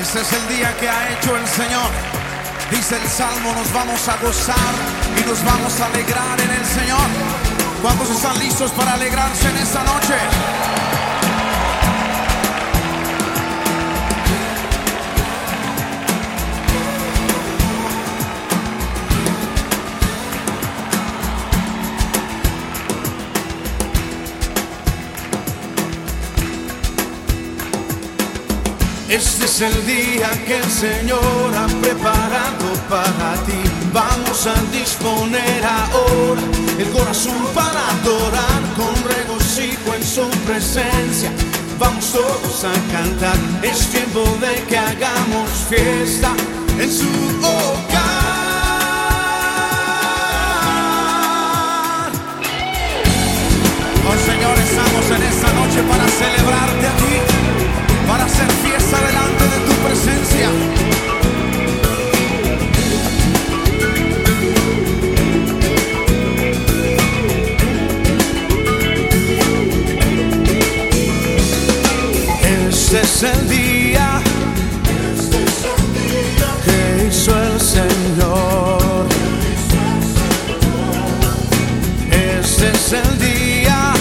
Este es el día que ha hecho el Señor. Dice el Salmo, nos vamos a gozar y nos vamos a alegrar en el Señor. ¿Cuántos están listos para alegrarse en esta noche? Este es el día que el Señor ha preparado para ti. Vamos a disponer ahora el corazón para adorar con regocijo en su presencia. Vamos todos a cantar. Es tiempo de que hagamos fiesta en su Este es el día que hizo el Señor. Este es el día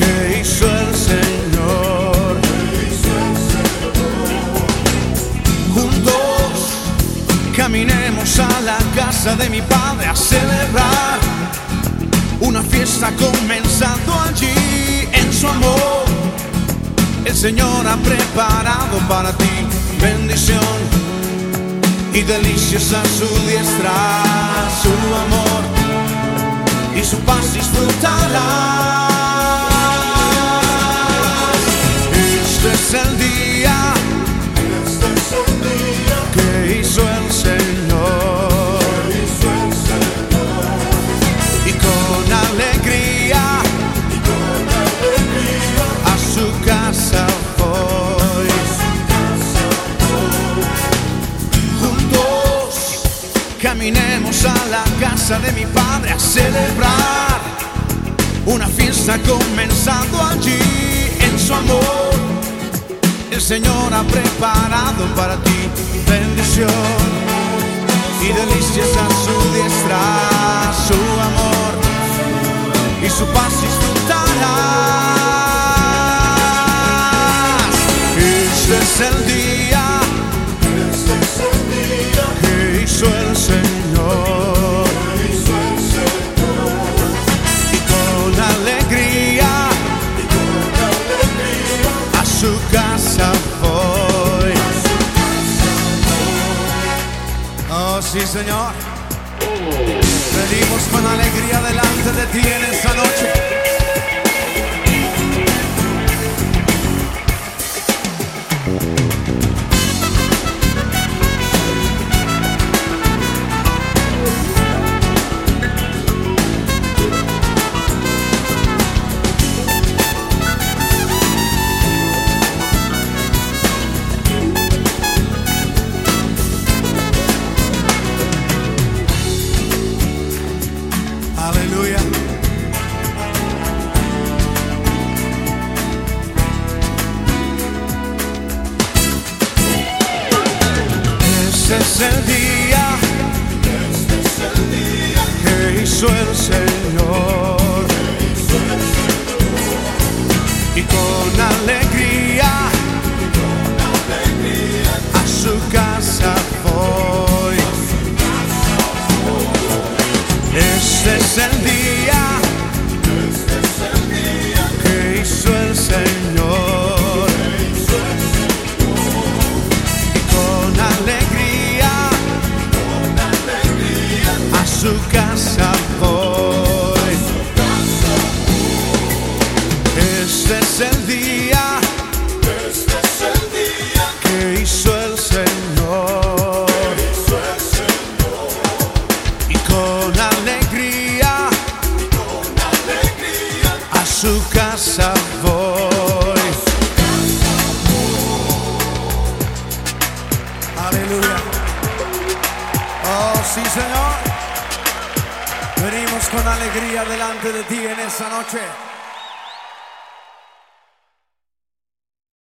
que hizo el Señor. Juntos caminemos a la casa de mi Padre a celebrar una fiesta comenzando allí en su amor. El Señor ha preparado para ti bendición y delicias a su diestra, su amor de mi Padre a celebrar una fiesta comenzando allí en su amor. El Señor ha preparado para ti bendición y delicias a su diestra, su amor y su paz disfrutarás. Sí, Señor. Venimos con alegría delante de ti en esta noche. Este es su casa voy. Este es el día que hizo el Señor y con alegría a su casa voy. Aleluya. Oh, sí, Señor. Con alegría delante de ti en esta noche.